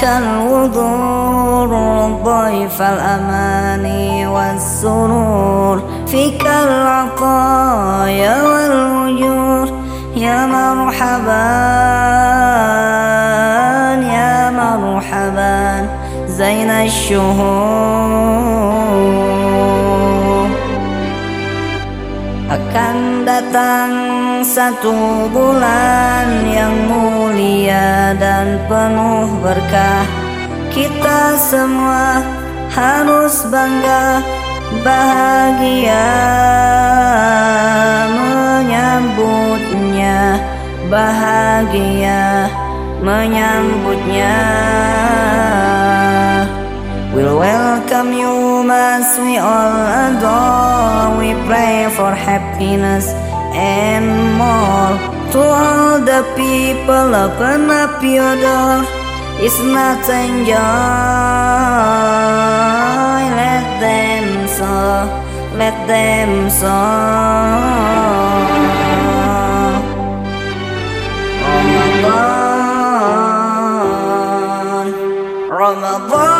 كالوضور ضيف الأمان والسرور فيك العطايا والوجور يا مرحبا يا مرحبا زين الشهور. Akan datang satu bulan yang mulia dan penuh berkah. Kita semua harus bangga bahagia menyambutnya. Bahagia menyambutnya. We'll welcome you as we all adore We pray for happiness and more. To all the people open up your door. It's not enjoy Let them soar. Let them soar. Oh Ramadan Ramadan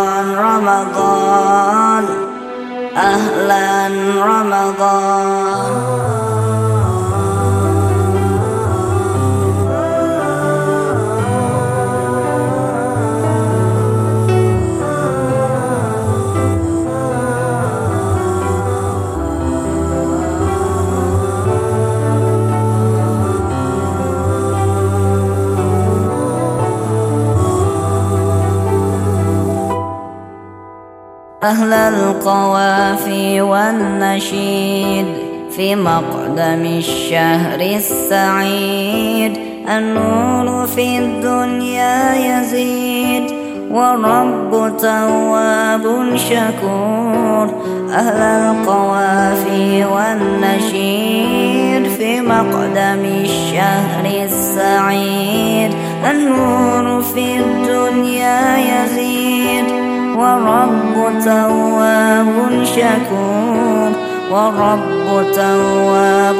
Ramadan Ramadan Ahlan أهل القوافي والنشيد في مقدم الشهر السعيد. النور في الدنيا يزيد والرب تواب شكور. أهل القوافي والنشيد في مقدم الشهر السعيد. النور في الدنيا يزيد ورب تواب شكور ورب تواب